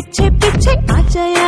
पीछे पीछे आ जाए